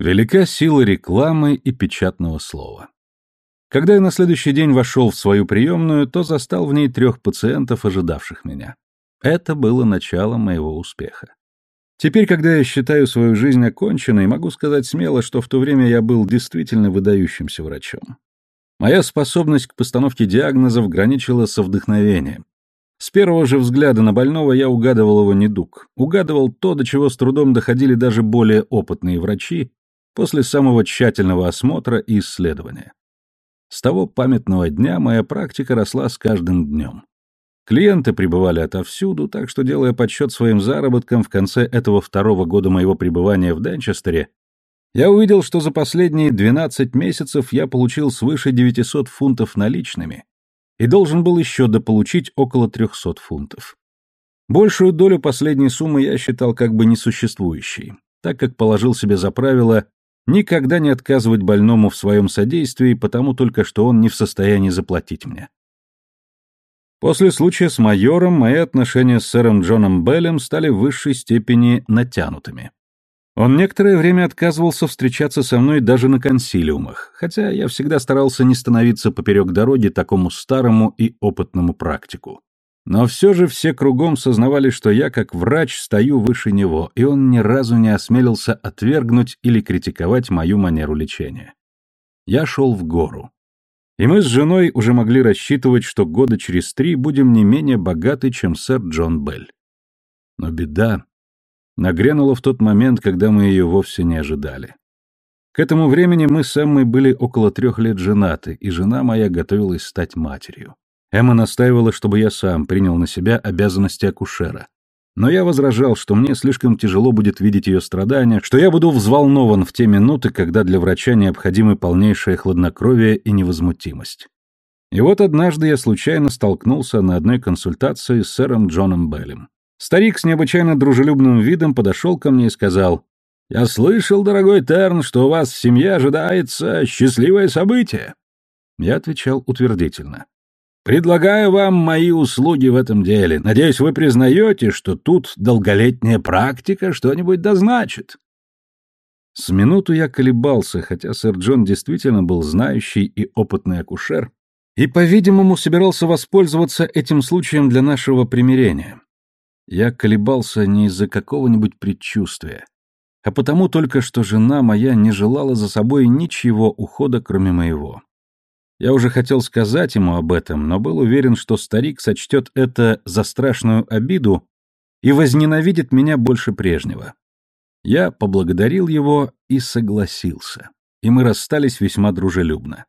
Велика сила рекламы и печатного слова. Когда я на следующий день вошел в свою приемную, то застал в ней трех пациентов, ожидавших меня. Это было начало моего успеха. Теперь, когда я считаю свою жизнь оконченной, могу сказать смело, что в то время я был действительно выдающимся врачом. Моя способность к постановке диагнозов граничила со вдохновением. С первого же взгляда на больного я угадывал его недуг, угадывал то, до чего с трудом доходили даже более опытные врачи после самого тщательного осмотра и исследования. С того памятного дня моя практика росла с каждым днем. Клиенты прибывали отовсюду, так что, делая подсчет своим заработкам в конце этого второго года моего пребывания в Денчестере, я увидел, что за последние 12 месяцев я получил свыше 900 фунтов наличными и должен был еще дополучить около 300 фунтов. Большую долю последней суммы я считал как бы несуществующей, так как положил себе за правило никогда не отказывать больному в своем содействии, потому только что он не в состоянии заплатить мне. После случая с майором мои отношения с сэром Джоном Беллем стали в высшей степени натянутыми. Он некоторое время отказывался встречаться со мной даже на консилиумах, хотя я всегда старался не становиться поперек дороги такому старому и опытному практику. Но все же все кругом сознавали, что я, как врач, стою выше него, и он ни разу не осмелился отвергнуть или критиковать мою манеру лечения. Я шел в гору. И мы с женой уже могли рассчитывать, что года через три будем не менее богаты, чем сэр Джон Белль. Но беда нагрянула в тот момент, когда мы ее вовсе не ожидали. К этому времени мы с Эммой были около трех лет женаты, и жена моя готовилась стать матерью. Эмма настаивала, чтобы я сам принял на себя обязанности акушера. Но я возражал, что мне слишком тяжело будет видеть ее страдания, что я буду взволнован в те минуты, когда для врача необходимы полнейшее хладнокровие и невозмутимость. И вот однажды я случайно столкнулся на одной консультации с сэром Джоном Беллем. Старик с необычайно дружелюбным видом подошел ко мне и сказал, «Я слышал, дорогой Терн, что у вас в семье ожидается счастливое событие». Я отвечал утвердительно. Предлагаю вам мои услуги в этом деле. Надеюсь, вы признаете, что тут долголетняя практика что-нибудь дозначит. С минуту я колебался, хотя сэр Джон действительно был знающий и опытный акушер, и, по-видимому, собирался воспользоваться этим случаем для нашего примирения. Я колебался не из-за какого-нибудь предчувствия, а потому только, что жена моя не желала за собой ничего ухода, кроме моего. Я уже хотел сказать ему об этом, но был уверен, что старик сочтет это за страшную обиду и возненавидит меня больше прежнего. Я поблагодарил его и согласился, и мы расстались весьма дружелюбно.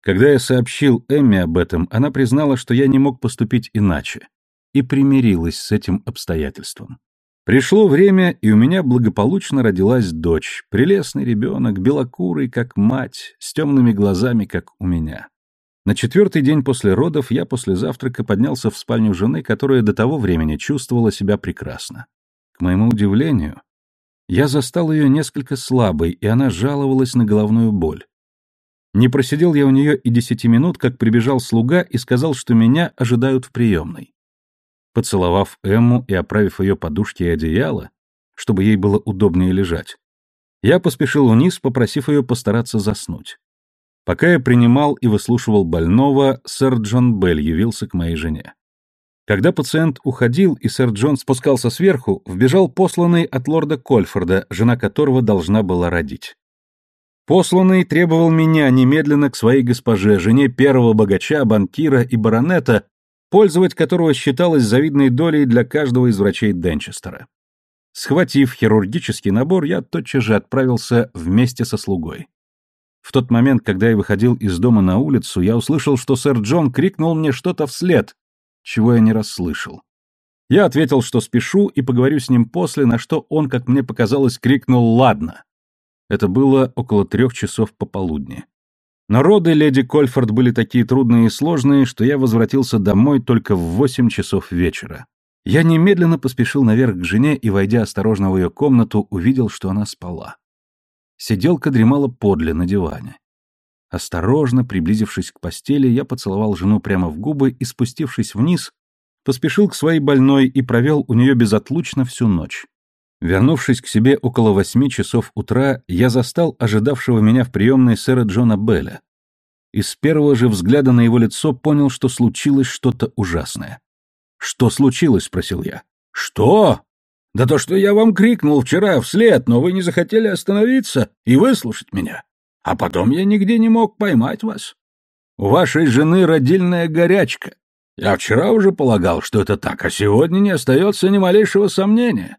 Когда я сообщил Эмме об этом, она признала, что я не мог поступить иначе, и примирилась с этим обстоятельством. Пришло время, и у меня благополучно родилась дочь, прелестный ребенок, белокурый, как мать, с темными глазами, как у меня. На четвертый день после родов я после завтрака поднялся в спальню жены, которая до того времени чувствовала себя прекрасно. К моему удивлению, я застал ее несколько слабой, и она жаловалась на головную боль. Не просидел я у нее и десяти минут, как прибежал слуга и сказал, что меня ожидают в приемной. Поцеловав Эмму и оправив ее подушки и одеяло, чтобы ей было удобнее лежать, я поспешил вниз, попросив ее постараться заснуть. Пока я принимал и выслушивал больного, сэр Джон Белл явился к моей жене. Когда пациент уходил и сэр Джон спускался сверху, вбежал посланный от лорда Кольфорда, жена которого должна была родить. Посланный требовал меня немедленно к своей госпоже, жене первого богача, банкира и баронета, пользовать которого считалось завидной долей для каждого из врачей Денчестера. Схватив хирургический набор, я тотчас же отправился вместе со слугой. В тот момент, когда я выходил из дома на улицу, я услышал, что сэр Джон крикнул мне что-то вслед, чего я не расслышал. Я ответил, что спешу и поговорю с ним после, на что он, как мне показалось, крикнул «Ладно». Это было около трех часов пополудни. Но роды леди Кольфорд были такие трудные и сложные, что я возвратился домой только в восемь часов вечера. Я немедленно поспешил наверх к жене и, войдя осторожно в ее комнату, увидел, что она спала. Сиделка дремала подле на диване. Осторожно, приблизившись к постели, я поцеловал жену прямо в губы и, спустившись вниз, поспешил к своей больной и провел у нее безотлучно всю ночь. Вернувшись к себе около восьми часов утра, я застал ожидавшего меня в приемной сэра Джона Белля. И с первого же взгляда на его лицо понял, что случилось что-то ужасное. «Что случилось?» — спросил я. «Что? Да то, что я вам крикнул вчера вслед, но вы не захотели остановиться и выслушать меня. А потом я нигде не мог поймать вас. У вашей жены родильная горячка. Я вчера уже полагал, что это так, а сегодня не остается ни малейшего сомнения.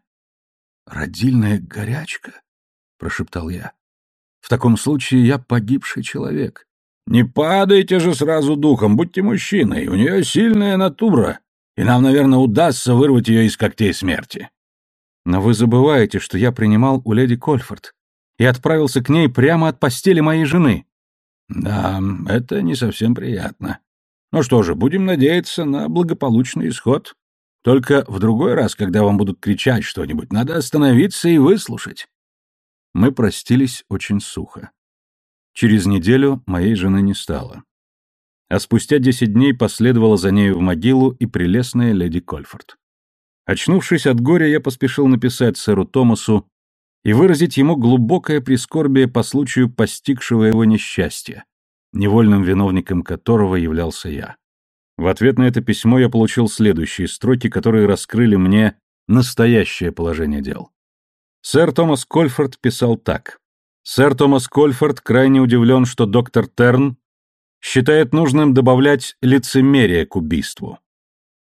«Родильная горячка?» — прошептал я. «В таком случае я погибший человек». «Не падайте же сразу духом, будьте мужчиной, у нее сильная натура, и нам, наверное, удастся вырвать ее из когтей смерти». «Но вы забываете, что я принимал у леди Кольфорд и отправился к ней прямо от постели моей жены». «Да, это не совсем приятно. Ну что же, будем надеяться на благополучный исход». Только в другой раз, когда вам будут кричать что-нибудь, надо остановиться и выслушать. Мы простились очень сухо. Через неделю моей жены не стало. А спустя десять дней последовала за нею в могилу и прелестная леди Кольфорд. Очнувшись от горя, я поспешил написать сэру Томасу и выразить ему глубокое прискорбие по случаю постигшего его несчастья, невольным виновником которого являлся я. В ответ на это письмо я получил следующие строки, которые раскрыли мне настоящее положение дел. Сэр Томас Кольфорд писал так. «Сэр Томас Кольфорд крайне удивлен, что доктор Терн считает нужным добавлять лицемерие к убийству.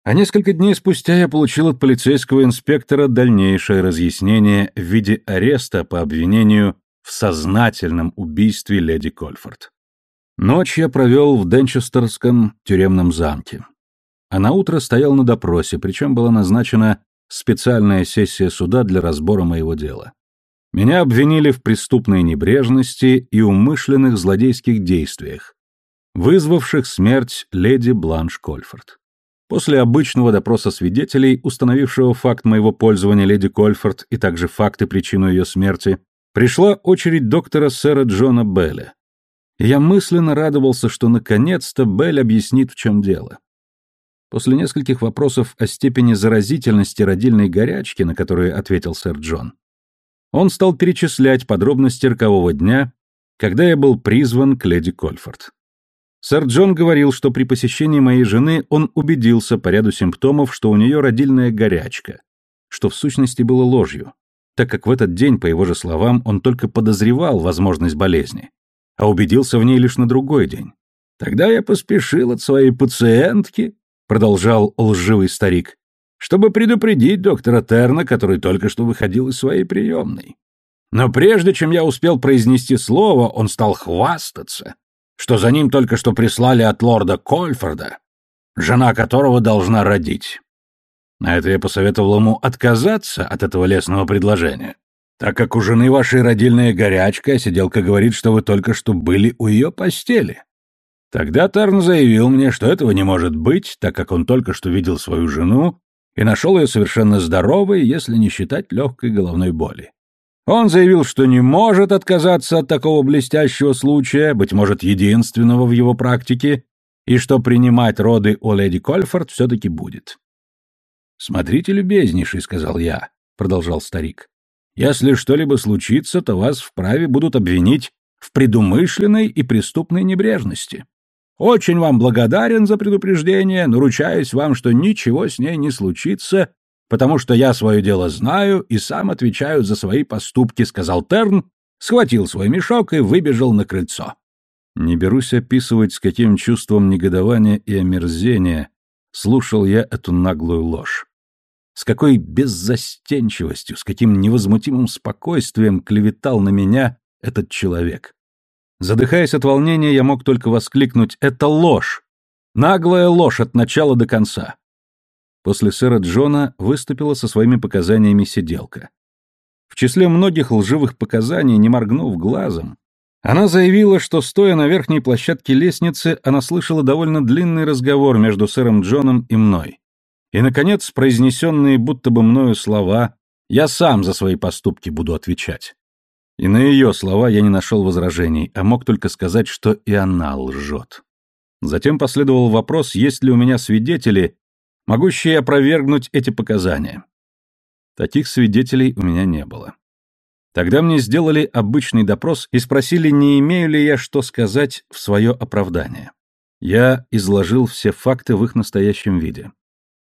А несколько дней спустя я получил от полицейского инспектора дальнейшее разъяснение в виде ареста по обвинению в сознательном убийстве леди Кольфорд. Ночь я провел в Денчестерском тюремном замке. А на утро стоял на допросе, причем была назначена специальная сессия суда для разбора моего дела. Меня обвинили в преступной небрежности и умышленных злодейских действиях, вызвавших смерть леди Бланш Кольфорд. После обычного допроса свидетелей, установившего факт моего пользования леди Кольфорд и также факты причину ее смерти, пришла очередь доктора сэра Джона Белля, я мысленно радовался, что наконец-то Белль объяснит, в чем дело. После нескольких вопросов о степени заразительности родильной горячки, на которые ответил сэр Джон, он стал перечислять подробности рокового дня, когда я был призван к леди Кольфорд. Сэр Джон говорил, что при посещении моей жены он убедился по ряду симптомов, что у нее родильная горячка, что в сущности было ложью, так как в этот день, по его же словам, он только подозревал возможность болезни а убедился в ней лишь на другой день. Тогда я поспешил от своей пациентки, продолжал лживый старик, чтобы предупредить доктора Терна, который только что выходил из своей приемной. Но прежде чем я успел произнести слово, он стал хвастаться, что за ним только что прислали от лорда Кольфорда, жена которого должна родить. На это я посоветовал ему отказаться от этого лесного предложения так как у жены вашей родильная горячка, а сиделка говорит, что вы только что были у ее постели. Тогда Тарн заявил мне, что этого не может быть, так как он только что видел свою жену и нашел ее совершенно здоровой, если не считать легкой головной боли. Он заявил, что не может отказаться от такого блестящего случая, быть может, единственного в его практике, и что принимать роды у леди Кольфорд все-таки будет. «Смотрите, любезнейший», — сказал я, — продолжал старик. Если что-либо случится, то вас вправе будут обвинить в предумышленной и преступной небрежности. Очень вам благодарен за предупреждение, но ручаюсь вам, что ничего с ней не случится, потому что я свое дело знаю и сам отвечаю за свои поступки», — сказал Терн, схватил свой мешок и выбежал на крыльцо. Не берусь описывать, с каким чувством негодования и омерзения слушал я эту наглую ложь. С какой беззастенчивостью, с каким невозмутимым спокойствием клеветал на меня этот человек. Задыхаясь от волнения, я мог только воскликнуть «Это ложь! Наглая ложь от начала до конца!» После сэра Джона выступила со своими показаниями сиделка. В числе многих лживых показаний, не моргнув глазом, она заявила, что, стоя на верхней площадке лестницы, она слышала довольно длинный разговор между сэром Джоном и мной. И, наконец, произнесенные будто бы мною слова «я сам за свои поступки буду отвечать». И на ее слова я не нашел возражений, а мог только сказать, что и она лжет. Затем последовал вопрос, есть ли у меня свидетели, могущие опровергнуть эти показания. Таких свидетелей у меня не было. Тогда мне сделали обычный допрос и спросили, не имею ли я что сказать в свое оправдание. Я изложил все факты в их настоящем виде.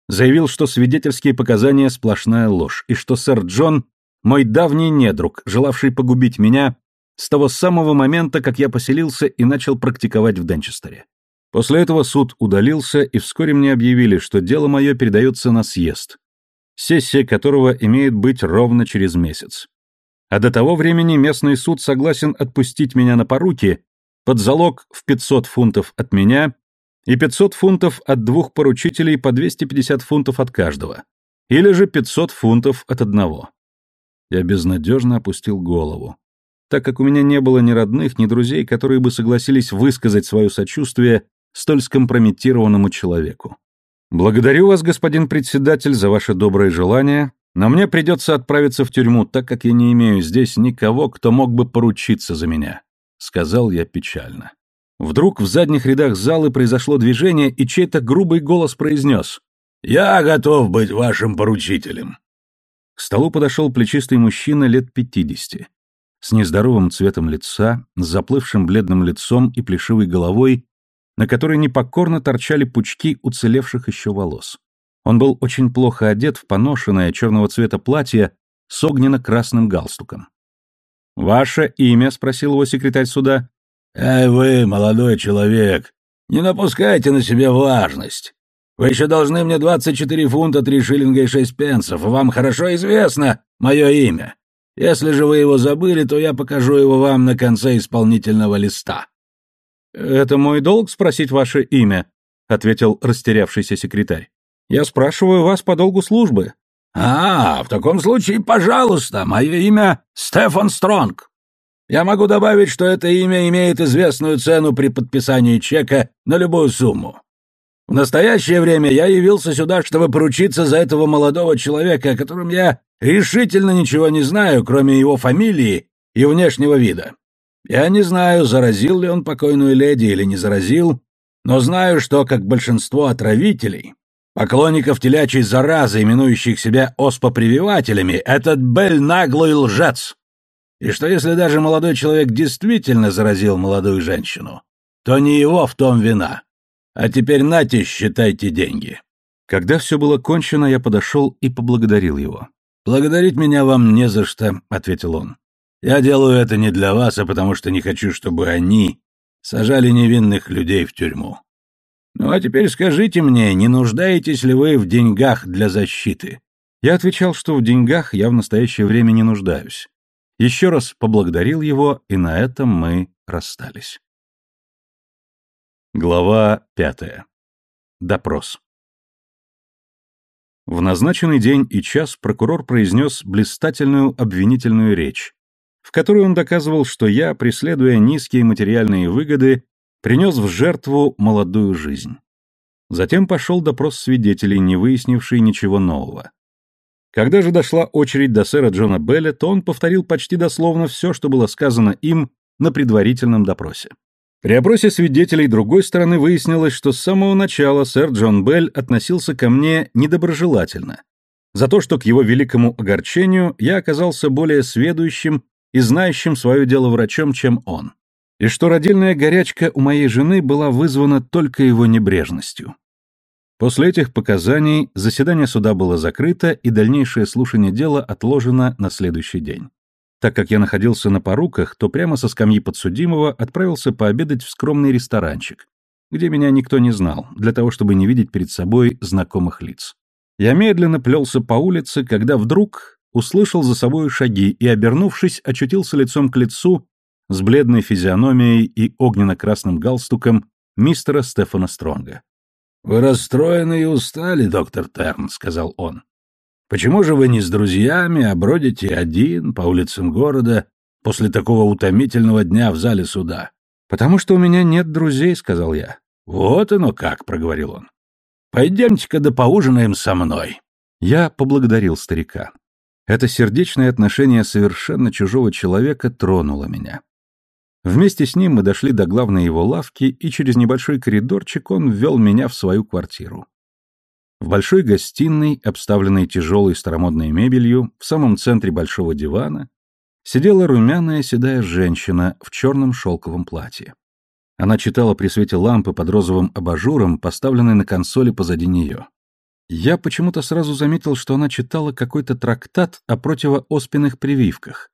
Заявил, что свидетельские показания сплошная ложь, и что сэр Джон — мой давний недруг, желавший погубить меня с того самого момента, как я поселился и начал практиковать в Денчестере. После этого суд удалился, и вскоре мне объявили, что дело мое передается на съезд, сессия которого имеет быть ровно через месяц. А до того времени местный суд согласен отпустить меня на поруки под залог в 500 фунтов от меня и 500 фунтов от двух поручителей по 250 фунтов от каждого, или же 500 фунтов от одного. Я безнадежно опустил голову так как у меня не было ни родных, ни друзей, которые бы согласились высказать свое сочувствие столь скомпрометированному человеку. Благодарю вас, господин председатель, за ваше доброе желание, но мне придется отправиться в тюрьму, так как я не имею здесь никого, кто мог бы поручиться за меня», — сказал я печально. Вдруг в задних рядах залы произошло движение, и чей-то грубый голос произнес «Я готов быть вашим поручителем». К столу подошел плечистый мужчина лет пятидесяти с нездоровым цветом лица, с заплывшим бледным лицом и плешивой головой, на которой непокорно торчали пучки уцелевших еще волос. Он был очень плохо одет в поношенное черного цвета платье с огненно-красным галстуком. «Ваше имя?» — спросил его секретарь суда. «Эй вы, молодой человек, не напускайте на себя важность. Вы еще должны мне 24 фунта 3 шиллинга и 6 пенсов, и вам хорошо известно мое имя. Если же вы его забыли, то я покажу его вам на конце исполнительного листа». «Это мой долг спросить ваше имя», — ответил растерявшийся секретарь. «Я спрашиваю вас по долгу службы». «А, в таком случае, пожалуйста, мое имя Стефан Стронг. Я могу добавить, что это имя имеет известную цену при подписании чека на любую сумму. В настоящее время я явился сюда, чтобы поручиться за этого молодого человека, о котором я Решительно ничего не знаю, кроме его фамилии и внешнего вида. Я не знаю, заразил ли он покойную леди или не заразил, но знаю, что, как большинство отравителей, поклонников телячьей заразы, именующих себя оспопрививателями, этот Бель наглый лжец. И что если даже молодой человек действительно заразил молодую женщину, то не его в том вина. А теперь нате, считайте деньги. Когда все было кончено, я подошел и поблагодарил его. «Благодарить меня вам не за что», — ответил он. «Я делаю это не для вас, а потому что не хочу, чтобы они сажали невинных людей в тюрьму. Ну а теперь скажите мне, не нуждаетесь ли вы в деньгах для защиты?» Я отвечал, что в деньгах я в настоящее время не нуждаюсь. Еще раз поблагодарил его, и на этом мы расстались. Глава пятая. Допрос. В назначенный день и час прокурор произнес блистательную обвинительную речь, в которой он доказывал, что я, преследуя низкие материальные выгоды, принес в жертву молодую жизнь. Затем пошел допрос свидетелей, не выяснивший ничего нового. Когда же дошла очередь до сэра Джона Белля, то он повторил почти дословно все, что было сказано им на предварительном допросе. При опросе свидетелей другой стороны выяснилось, что с самого начала сэр Джон Белл относился ко мне недоброжелательно, за то, что к его великому огорчению я оказался более сведущим и знающим свое дело врачом, чем он, и что родильная горячка у моей жены была вызвана только его небрежностью. После этих показаний заседание суда было закрыто, и дальнейшее слушание дела отложено на следующий день. Так как я находился на поруках, то прямо со скамьи подсудимого отправился пообедать в скромный ресторанчик, где меня никто не знал, для того, чтобы не видеть перед собой знакомых лиц. Я медленно плелся по улице, когда вдруг услышал за собой шаги и, обернувшись, очутился лицом к лицу с бледной физиономией и огненно-красным галстуком мистера Стефана Стронга. «Вы расстроены и устали, доктор Терн», — сказал он. Почему же вы не с друзьями, а бродите один по улицам города после такого утомительного дня в зале суда? Потому что у меня нет друзей, сказал я. Вот оно как, проговорил он. Пойдемте-ка да поужинаем со мной. Я поблагодарил старика. Это сердечное отношение совершенно чужого человека тронуло меня. Вместе с ним мы дошли до главной его лавки, и через небольшой коридорчик он ввел меня в свою квартиру. В большой гостиной, обставленной тяжелой старомодной мебелью, в самом центре большого дивана, сидела румяная седая женщина в черном шелковом платье. Она читала при свете лампы под розовым абажуром, поставленной на консоли позади нее. Я почему-то сразу заметил, что она читала какой-то трактат о противооспенных прививках,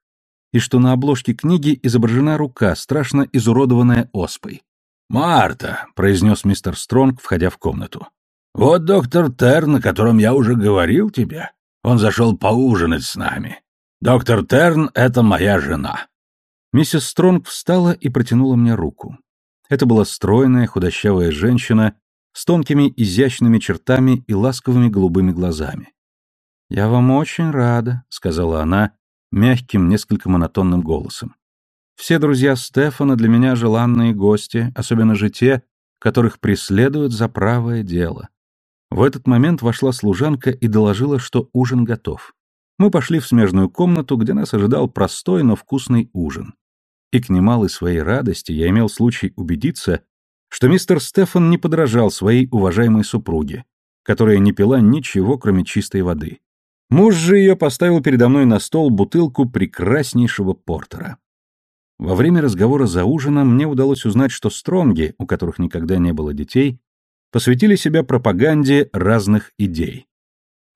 и что на обложке книги изображена рука, страшно изуродованная оспой. «Марта», — произнес мистер Стронг, входя в комнату. «Вот доктор Терн, о котором я уже говорил тебе. Он зашел поужинать с нами. Доктор Терн — это моя жена». Миссис Стронг встала и протянула мне руку. Это была стройная, худощавая женщина с тонкими изящными чертами и ласковыми голубыми глазами. «Я вам очень рада», — сказала она мягким, несколько монотонным голосом. Все друзья Стефана для меня желанные гости, особенно же те, которых преследуют за правое дело. В этот момент вошла служанка и доложила, что ужин готов. Мы пошли в смежную комнату, где нас ожидал простой, но вкусный ужин. И к немалой своей радости я имел случай убедиться, что мистер Стефан не подражал своей уважаемой супруге, которая не пила ничего, кроме чистой воды. Муж же ее поставил передо мной на стол бутылку прекраснейшего портера. Во время разговора за ужином мне удалось узнать, что Стронги, у которых никогда не было детей, посвятили себя пропаганде разных идей.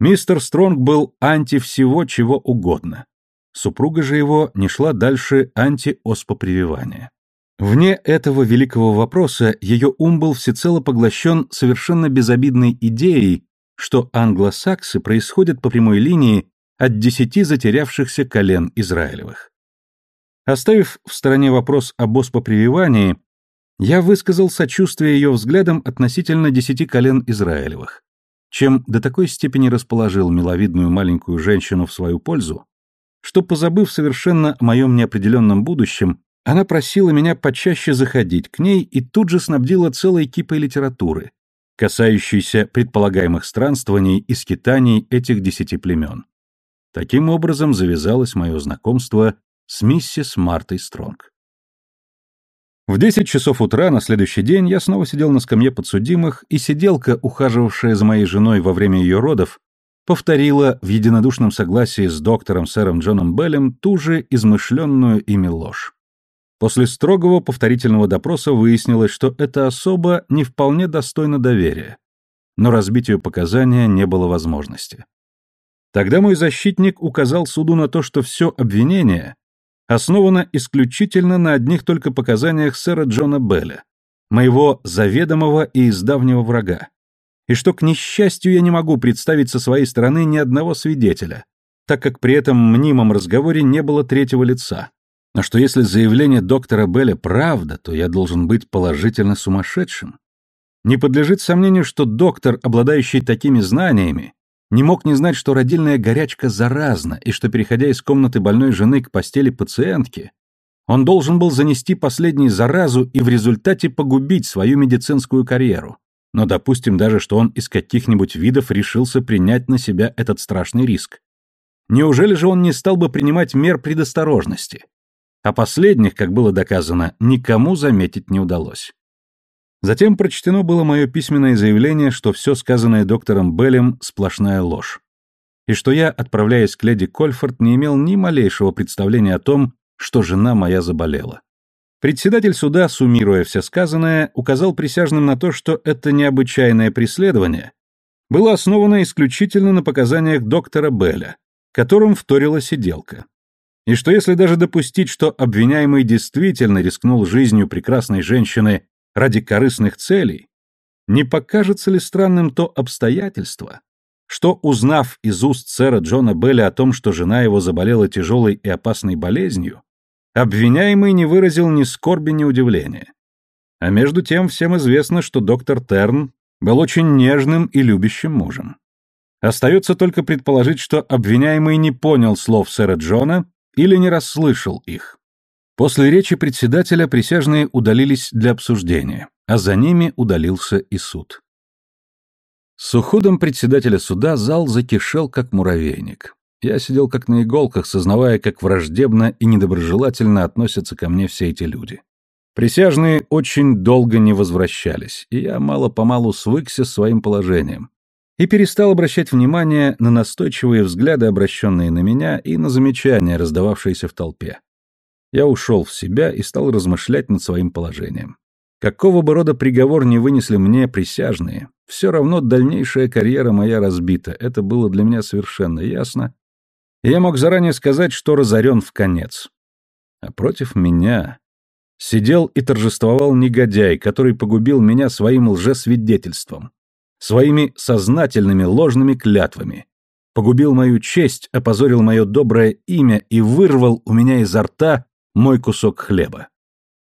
Мистер Стронг был анти всего, чего угодно. Супруга же его не шла дальше антиоспопрививания. Вне этого великого вопроса ее ум был всецело поглощен совершенно безобидной идеей, что англосаксы происходят по прямой линии от десяти затерявшихся колен Израилевых. Оставив в стороне вопрос об оспопрививании, я высказал сочувствие ее взглядам относительно десяти колен Израилевых, чем до такой степени расположил миловидную маленькую женщину в свою пользу, что, позабыв совершенно о моем неопределенном будущем, она просила меня почаще заходить к ней и тут же снабдила целой кипой литературы, касающейся предполагаемых странствований и скитаний этих десяти племен. Таким образом завязалось мое знакомство с миссис Мартой Стронг. В 10 часов утра на следующий день я снова сидел на скамье подсудимых, и сиделка, ухаживавшая за моей женой во время ее родов, повторила в единодушном согласии с доктором сэром Джоном Беллем ту же измышленную ими ложь. После строгого повторительного допроса выяснилось, что эта особа не вполне достойна доверия, но разбить ее показания не было возможности. Тогда мой защитник указал суду на то, что все обвинение основана исключительно на одних только показаниях сэра Джона Белля, моего заведомого и издавнего врага, и что, к несчастью, я не могу представить со своей стороны ни одного свидетеля, так как при этом мнимом разговоре не было третьего лица, но что если заявление доктора Белля правда, то я должен быть положительно сумасшедшим. Не подлежит сомнению, что доктор, обладающий такими знаниями, не мог не знать, что родильная горячка заразна, и что, переходя из комнаты больной жены к постели пациентки, он должен был занести последней заразу и в результате погубить свою медицинскую карьеру. Но допустим даже, что он из каких-нибудь видов решился принять на себя этот страшный риск. Неужели же он не стал бы принимать мер предосторожности? А последних, как было доказано, никому заметить не удалось. Затем прочтено было мое письменное заявление, что все сказанное доктором Беллем – сплошная ложь. И что я, отправляясь к леди Кольфорд, не имел ни малейшего представления о том, что жена моя заболела. Председатель суда, суммируя все сказанное, указал присяжным на то, что это необычайное преследование было основано исключительно на показаниях доктора Белля, которым вторила сиделка. И что если даже допустить, что обвиняемый действительно рискнул жизнью прекрасной женщины ради корыстных целей, не покажется ли странным то обстоятельство, что, узнав из уст сэра Джона Белля о том, что жена его заболела тяжелой и опасной болезнью, обвиняемый не выразил ни скорби, ни удивления. А между тем всем известно, что доктор Терн был очень нежным и любящим мужем. Остается только предположить, что обвиняемый не понял слов сэра Джона или не расслышал их. После речи председателя присяжные удалились для обсуждения, а за ними удалился и суд. С уходом председателя суда зал закишел, как муравейник. Я сидел как на иголках, сознавая, как враждебно и недоброжелательно относятся ко мне все эти люди. Присяжные очень долго не возвращались, и я мало-помалу свыкся с своим положением. И перестал обращать внимание на настойчивые взгляды, обращенные на меня, и на замечания, раздававшиеся в толпе. Я ушел в себя и стал размышлять над своим положением. Какого бы рода приговор не вынесли мне присяжные, все равно дальнейшая карьера моя разбита, это было для меня совершенно ясно, и я мог заранее сказать, что разорен в конец. А против меня сидел и торжествовал негодяй, который погубил меня своим лжесвидетельством своими сознательными ложными клятвами. Погубил мою честь, опозорил мое доброе имя и вырвал у меня изо рта мой кусок хлеба.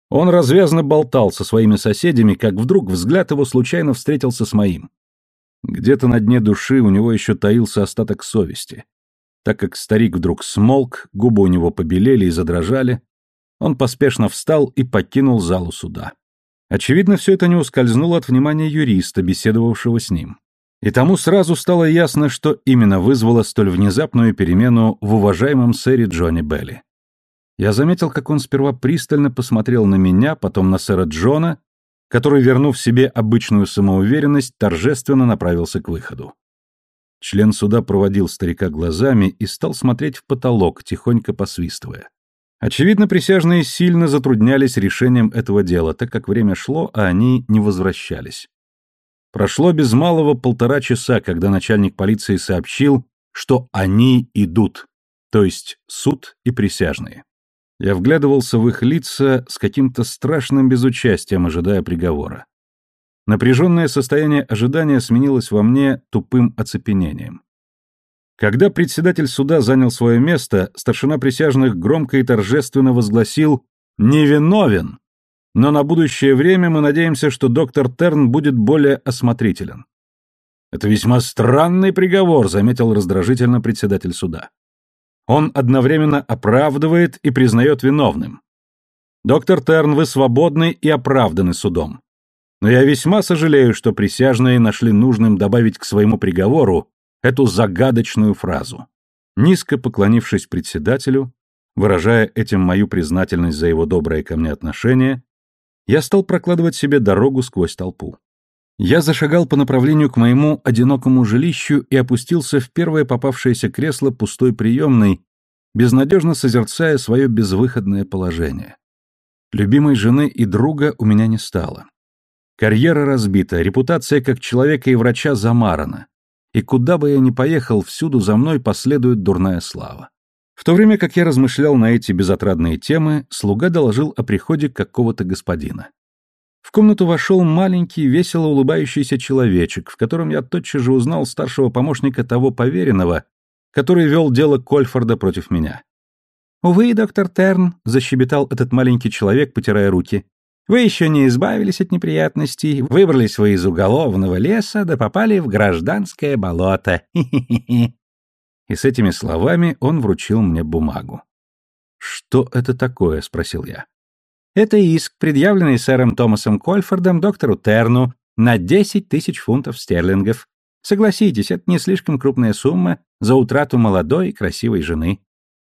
Он развязно болтал со своими соседями, как вдруг взгляд его случайно встретился с моим. Где-то на дне души у него еще таился остаток совести. Так как старик вдруг смолк, губы у него побелели и задрожали, он поспешно встал и покинул залу суда. Очевидно, все это не ускользнуло от внимания юриста, беседовавшего с ним. И тому сразу стало ясно, что именно вызвало столь внезапную перемену в уважаемом сэре Джонни Белли. Я заметил, как он сперва пристально посмотрел на меня, потом на сэра Джона, который, вернув себе обычную самоуверенность, торжественно направился к выходу. Член суда проводил старика глазами и стал смотреть в потолок, тихонько посвистывая. Очевидно, присяжные сильно затруднялись решением этого дела, так как время шло, а они не возвращались. Прошло без малого полтора часа, когда начальник полиции сообщил, что они идут, то есть суд и присяжные. Я вглядывался в их лица с каким-то страшным безучастием, ожидая приговора. Напряженное состояние ожидания сменилось во мне тупым оцепенением. Когда председатель суда занял свое место, старшина присяжных громко и торжественно возгласил «невиновен», но на будущее время мы надеемся, что доктор Терн будет более осмотрителен. «Это весьма странный приговор», — заметил раздражительно председатель суда. «Он одновременно оправдывает и признает виновным. Доктор Терн, вы свободны и оправданы судом. Но я весьма сожалею, что присяжные нашли нужным добавить к своему приговору эту загадочную фразу. Низко поклонившись председателю, выражая этим мою признательность за его доброе ко мне отношение, я стал прокладывать себе дорогу сквозь толпу. Я зашагал по направлению к моему одинокому жилищу и опустился в первое попавшееся кресло пустой приемной, безнадежно созерцая свое безвыходное положение. Любимой жены и друга у меня не стало. Карьера разбита, репутация как человека и врача замарана и куда бы я ни поехал, всюду за мной последует дурная слава. В то время как я размышлял на эти безотрадные темы, слуга доложил о приходе какого-то господина. В комнату вошел маленький, весело улыбающийся человечек, в котором я тотчас же узнал старшего помощника того поверенного, который вел дело Кольфорда против меня. «Увы, доктор Терн», — защебетал этот маленький человек, потирая руки, вы еще не избавились от неприятностей, выбрались вы из уголовного леса, да попали в гражданское болото. И с этими словами он вручил мне бумагу. «Что это такое?» — спросил я. «Это иск, предъявленный сэром Томасом Кольфордом доктору Терну на 10 тысяч фунтов стерлингов. Согласитесь, это не слишком крупная сумма за утрату молодой и красивой жены.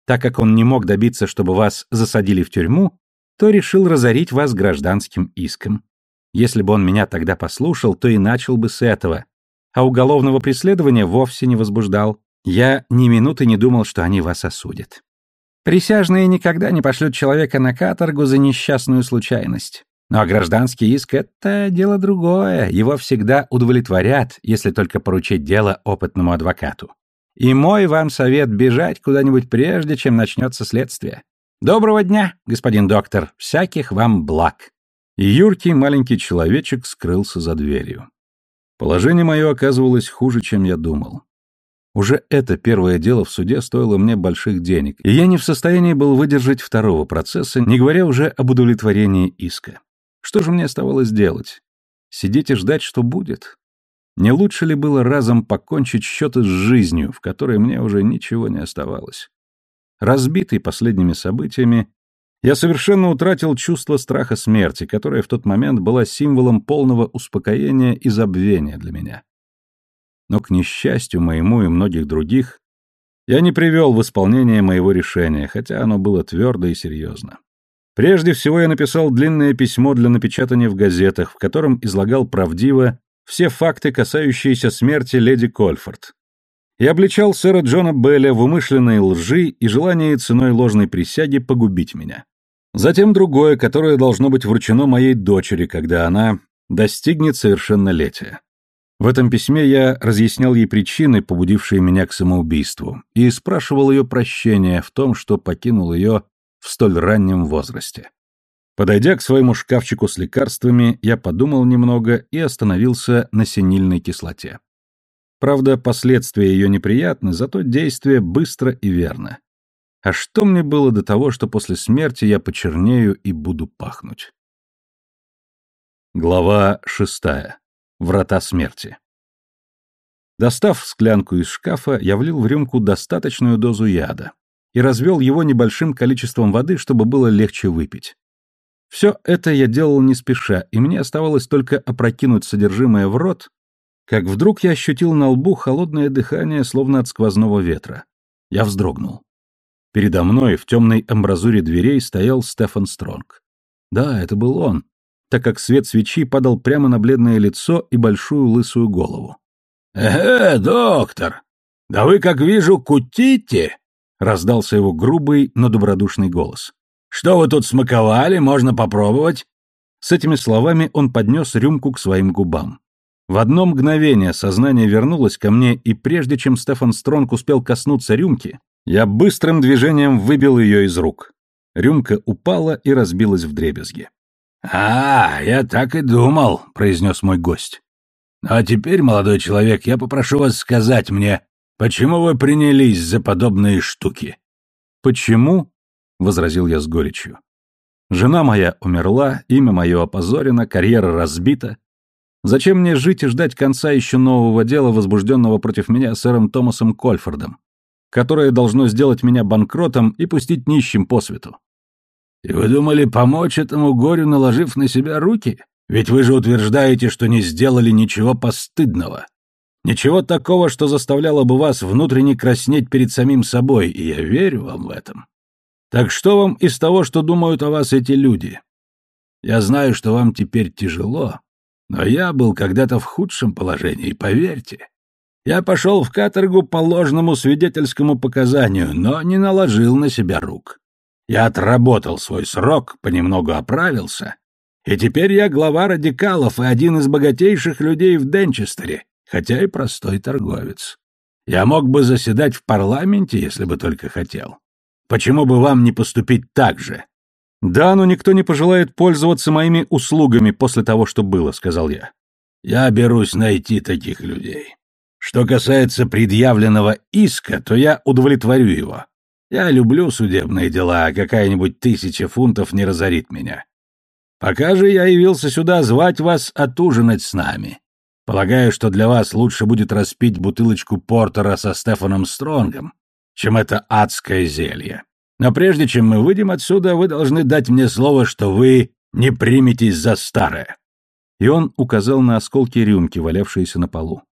Так как он не мог добиться, чтобы вас засадили в тюрьму, то решил разорить вас гражданским иском. Если бы он меня тогда послушал, то и начал бы с этого. А уголовного преследования вовсе не возбуждал. Я ни минуты не думал, что они вас осудят. Присяжные никогда не пошлют человека на каторгу за несчастную случайность. Но гражданский иск — это дело другое. Его всегда удовлетворят, если только поручить дело опытному адвокату. И мой вам совет — бежать куда-нибудь прежде, чем начнется следствие. «Доброго дня, господин доктор, всяких вам благ!» И юркий маленький человечек скрылся за дверью. Положение мое оказывалось хуже, чем я думал. Уже это первое дело в суде стоило мне больших денег, и я не в состоянии был выдержать второго процесса, не говоря уже об удовлетворении иска. Что же мне оставалось делать? Сидеть и ждать, что будет? Не лучше ли было разом покончить счеты с жизнью, в которой мне уже ничего не оставалось? Разбитый последними событиями, я совершенно утратил чувство страха смерти, которое в тот момент было символом полного успокоения и забвения для меня. Но, к несчастью моему и многих других, я не привел в исполнение моего решения, хотя оно было твердо и серьезно. Прежде всего я написал длинное письмо для напечатания в газетах, в котором излагал правдиво все факты, касающиеся смерти леди Кольфорд, и обличал сэра Джона Белля в умышленной лжи и желании ценой ложной присяги погубить меня. Затем другое, которое должно быть вручено моей дочери, когда она достигнет совершеннолетия. В этом письме я разъяснял ей причины, побудившие меня к самоубийству, и спрашивал ее прощения в том, что покинул ее в столь раннем возрасте. Подойдя к своему шкафчику с лекарствами, я подумал немного и остановился на синильной кислоте. Правда, последствия ее неприятны, зато действие быстро и верно. А что мне было до того, что после смерти я почернею и буду пахнуть? Глава шестая. Врата смерти. Достав склянку из шкафа, я влил в рюмку достаточную дозу яда и развел его небольшим количеством воды, чтобы было легче выпить. Все это я делал не спеша, и мне оставалось только опрокинуть содержимое в рот, как вдруг я ощутил на лбу холодное дыхание, словно от сквозного ветра. Я вздрогнул. Передо мной в темной амбразуре дверей стоял Стефан Стронг. Да, это был он, так как свет свечи падал прямо на бледное лицо и большую лысую голову. «Э, доктор, да вы, как вижу, кутите!» — раздался его грубый, но добродушный голос. «Что вы тут смаковали? Можно попробовать?» С этими словами он поднес рюмку к своим губам. В одно мгновение сознание вернулось ко мне, и прежде чем Стефан Стронг успел коснуться рюмки, я быстрым движением выбил ее из рук. Рюмка упала и разбилась в дребезги. «А, я так и думал», — произнес мой гость. «Ну а теперь, молодой человек, я попрошу вас сказать мне, почему вы принялись за подобные штуки?» «Почему?» — возразил я с горечью. «Жена моя умерла, имя мое опозорено, карьера разбита. Зачем мне жить и ждать конца еще нового дела, возбужденного против меня сэром Томасом Кольфордом? которое должно сделать меня банкротом и пустить нищим по свету. И вы думали помочь этому горю, наложив на себя руки? Ведь вы же утверждаете, что не сделали ничего постыдного. Ничего такого, что заставляло бы вас внутренне краснеть перед самим собой, и я верю вам в этом. Так что вам из того, что думают о вас эти люди? Я знаю, что вам теперь тяжело, но я был когда-то в худшем положении, поверьте. Я пошел в каторгу по ложному свидетельскому показанию, но не наложил на себя рук. Я отработал свой срок, понемногу оправился, и теперь я глава радикалов и один из богатейших людей в Денчестере, хотя и простой торговец. Я мог бы заседать в парламенте, если бы только хотел. Почему бы вам не поступить так же? Да, но никто не пожелает пользоваться моими услугами после того, что было, сказал я. Я берусь найти таких людей. Что касается предъявленного иска, то я удовлетворю его. Я люблю судебные дела, а какая-нибудь тысяча фунтов не разорит меня. Пока же я явился сюда звать вас отужинать с нами. Полагаю, что для вас лучше будет распить бутылочку портера со Стефаном Стронгом, чем это адское зелье. Но прежде чем мы выйдем отсюда, вы должны дать мне слово, что вы не приметесь за старое. И он указал на осколки рюмки, валявшиеся на полу.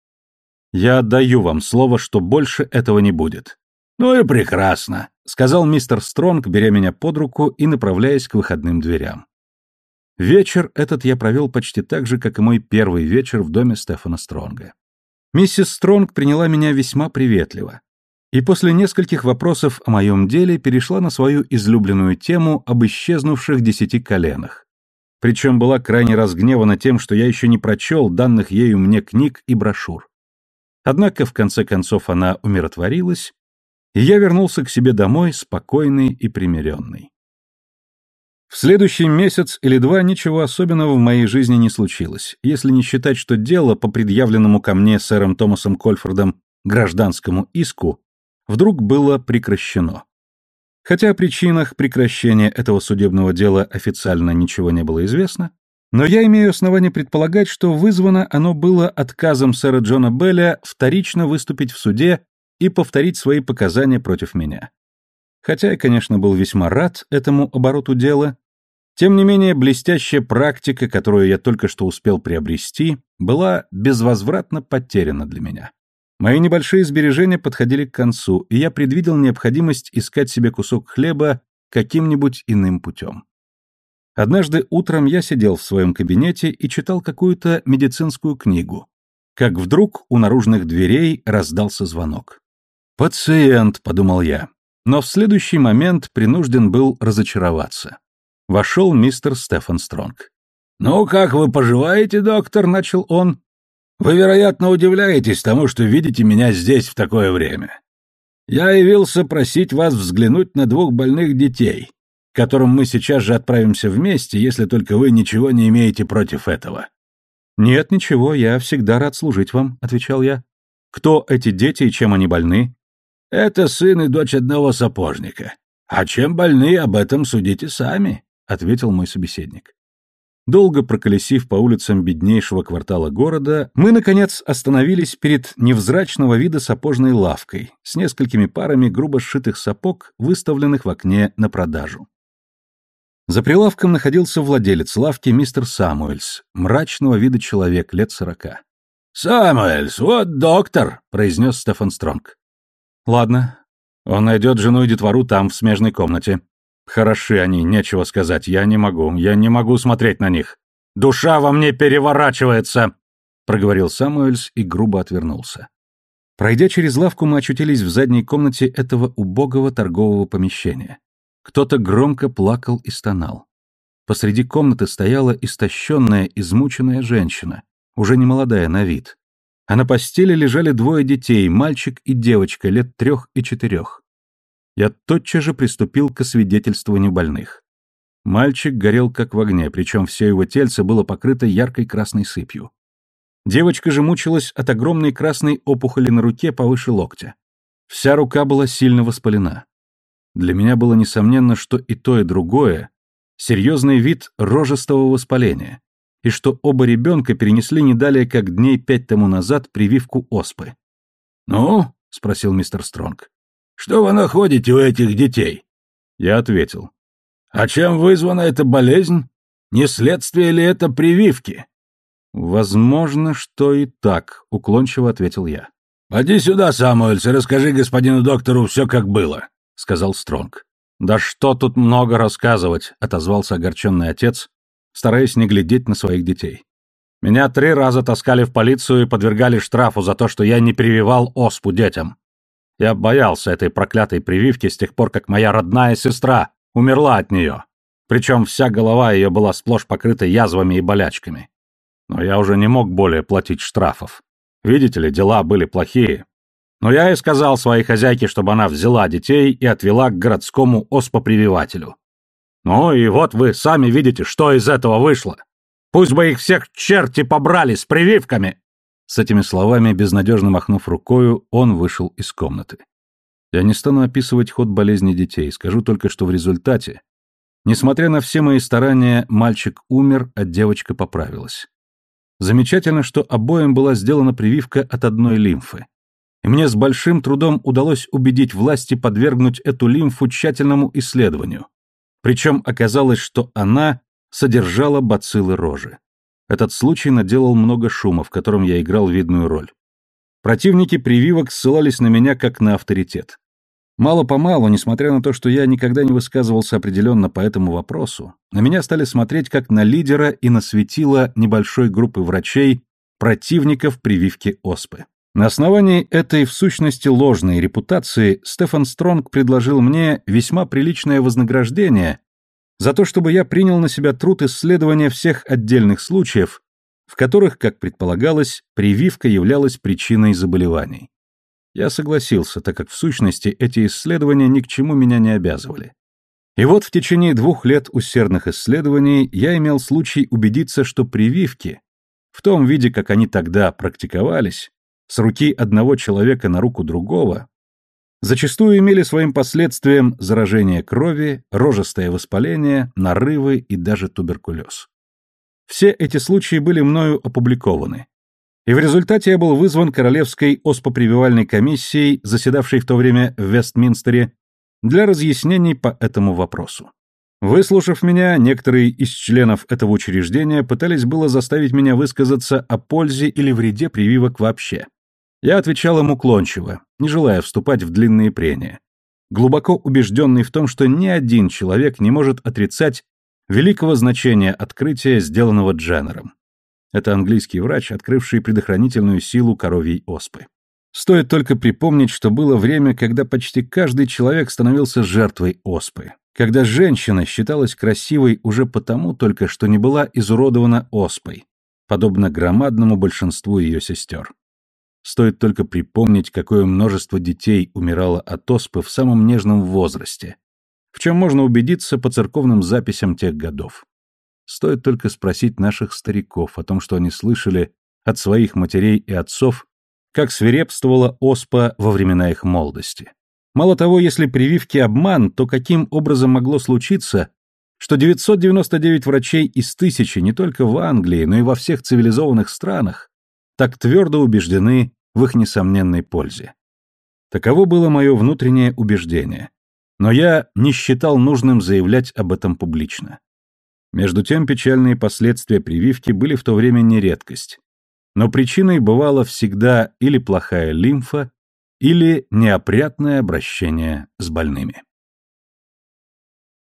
Я отдаю вам слово, что больше этого не будет. Ну и прекрасно, сказал мистер Стронг, беря меня под руку и направляясь к выходным дверям. Вечер этот я провел почти так же, как и мой первый вечер в доме Стефана Стронга. Миссис Стронг приняла меня весьма приветливо. И после нескольких вопросов о моем деле перешла на свою излюбленную тему об исчезнувших десяти коленах. Причем была крайне разгневана тем, что я еще не прочел данных ею мне книг и брошюр. Однако, в конце концов, она умиротворилась, и я вернулся к себе домой спокойный и примиренный. В следующий месяц или два ничего особенного в моей жизни не случилось, если не считать, что дело по предъявленному ко мне сэром Томасом Кольфордом гражданскому иску вдруг было прекращено. Хотя о причинах прекращения этого судебного дела официально ничего не было известно, но я имею основание предполагать, что вызвано оно было отказом сэра Джона Белля вторично выступить в суде и повторить свои показания против меня. Хотя я, конечно, был весьма рад этому обороту дела, тем не менее блестящая практика, которую я только что успел приобрести, была безвозвратно потеряна для меня. Мои небольшие сбережения подходили к концу, и я предвидел необходимость искать себе кусок хлеба каким-нибудь иным путем. Однажды утром я сидел в своем кабинете и читал какую-то медицинскую книгу, как вдруг у наружных дверей раздался звонок. «Пациент», — подумал я, но в следующий момент принужден был разочароваться. Вошел мистер Стефан Стронг. «Ну, как вы поживаете, доктор?» — начал он. «Вы, вероятно, удивляетесь тому, что видите меня здесь в такое время. Я явился просить вас взглянуть на двух больных детей, к которым мы сейчас же отправимся вместе, если только вы ничего не имеете против этого». «Нет, ничего, я всегда рад служить вам», — отвечал я. «Кто эти дети и чем они больны?» «Это сын и дочь одного сапожника. А чем больны, об этом судите сами», — ответил мой собеседник. Долго проколесив по улицам беднейшего квартала города, мы, наконец, остановились перед невзрачного вида сапожной лавкой с несколькими парами грубо сшитых сапог, выставленных в окне на продажу. За прилавком находился владелец лавки мистер Самуэльс, мрачного вида человек лет сорока. «Самуэльс, вот доктор», — произнес Стефан Стронг. «Ладно. Он найдет жену и детвору там, в смежной комнате. Хороши они, нечего сказать. Я не могу, я не могу смотреть на них. Душа во мне переворачивается, проговорил Самуэльс и грубо отвернулся. Пройдя через лавку, мы очутились в задней комнате этого убогого торгового помещения. Кто-то громко плакал и стонал. Посреди комнаты стояла истощенная, измученная женщина, уже не молодая на вид. А на постели лежали двое детей, мальчик и девочка лет трех и четырех я тотчас же приступил к освидетельствованию больных. Мальчик горел как в огне, причем все его тельце было покрыто яркой красной сыпью. Девочка же мучилась от огромной красной опухоли на руке повыше локтя. Вся рука была сильно воспалена. Для меня было несомненно, что и то, и другое — серьезный вид рожестого воспаления, и что оба ребенка перенесли не далее, как дней пять тому назад прививку оспы. «Ну?» — спросил мистер Стронг. Что вы находите у этих детей? Я ответил. А чем вызвана эта болезнь? Не следствие ли это прививки? Возможно, что и так, уклончиво ответил я. Поди сюда, Самуэльс, и расскажи господину доктору все, как было, сказал Стронг. Да что тут много рассказывать, отозвался огорченный отец, стараясь не глядеть на своих детей. Меня три раза таскали в полицию и подвергали штрафу за то, что я не прививал оспу детям. Я боялся этой проклятой прививки с тех пор, как моя родная сестра умерла от нее. Причем вся голова ее была сплошь покрыта язвами и болячками. Но я уже не мог более платить штрафов. Видите ли, дела были плохие. Но я и сказал своей хозяйке, чтобы она взяла детей и отвела к городскому оспопрививателю. Ну и вот вы сами видите, что из этого вышло. Пусть бы их всех черти побрали с прививками. С этими словами, безнадежно махнув рукою, он вышел из комнаты. Я не стану описывать ход болезни детей, скажу только, что в результате, несмотря на все мои старания, мальчик умер, а девочка поправилась. Замечательно, что обоим была сделана прививка от одной лимфы. И мне с большим трудом удалось убедить власти подвергнуть эту лимфу тщательному исследованию. Причем оказалось, что она содержала бациллы рожи. Этот случай наделал много шума, в котором я играл видную роль. Противники прививок ссылались на меня как на авторитет. Мало-помалу, несмотря на то, что я никогда не высказывался определенно по этому вопросу, на меня стали смотреть как на лидера и на светило небольшой группы врачей, противников прививки оспы. На основании этой, в сущности, ложной репутации Стефан Стронг предложил мне весьма приличное вознаграждение за то, чтобы я принял на себя труд исследования всех отдельных случаев, в которых, как предполагалось, прививка являлась причиной заболеваний. Я согласился, так как в сущности эти исследования ни к чему меня не обязывали. И вот в течение двух лет усердных исследований я имел случай убедиться, что прививки, в том виде, как они тогда практиковались, с руки одного человека на руку другого, зачастую имели своим последствием заражение крови, рожестое воспаление, нарывы и даже туберкулез. Все эти случаи были мною опубликованы. И в результате я был вызван Королевской оспопрививальной комиссией, заседавшей в то время в Вестминстере, для разъяснений по этому вопросу. Выслушав меня, некоторые из членов этого учреждения пытались было заставить меня высказаться о пользе или вреде прививок вообще. Я отвечал им уклончиво, не желая вступать в длинные прения, глубоко убежденный в том, что ни один человек не может отрицать великого значения открытия, сделанного Дженнером. Это английский врач, открывший предохранительную силу коровьей оспы. Стоит только припомнить, что было время, когда почти каждый человек становился жертвой оспы, когда женщина считалась красивой уже потому только, что не была изуродована оспой, подобно громадному большинству ее сестер. Стоит только припомнить, какое множество детей умирало от оспы в самом нежном возрасте, в чем можно убедиться по церковным записям тех годов. Стоит только спросить наших стариков о том, что они слышали от своих матерей и отцов, как свирепствовала оспа во времена их молодости. Мало того, если прививки обман, то каким образом могло случиться, что 999 врачей из тысячи не только в Англии, но и во всех цивилизованных странах так твердо убеждены в их несомненной пользе. Таково было мое внутреннее убеждение, но я не считал нужным заявлять об этом публично. Между тем печальные последствия прививки были в то время не редкость, но причиной бывало всегда или плохая лимфа, или неопрятное обращение с больными.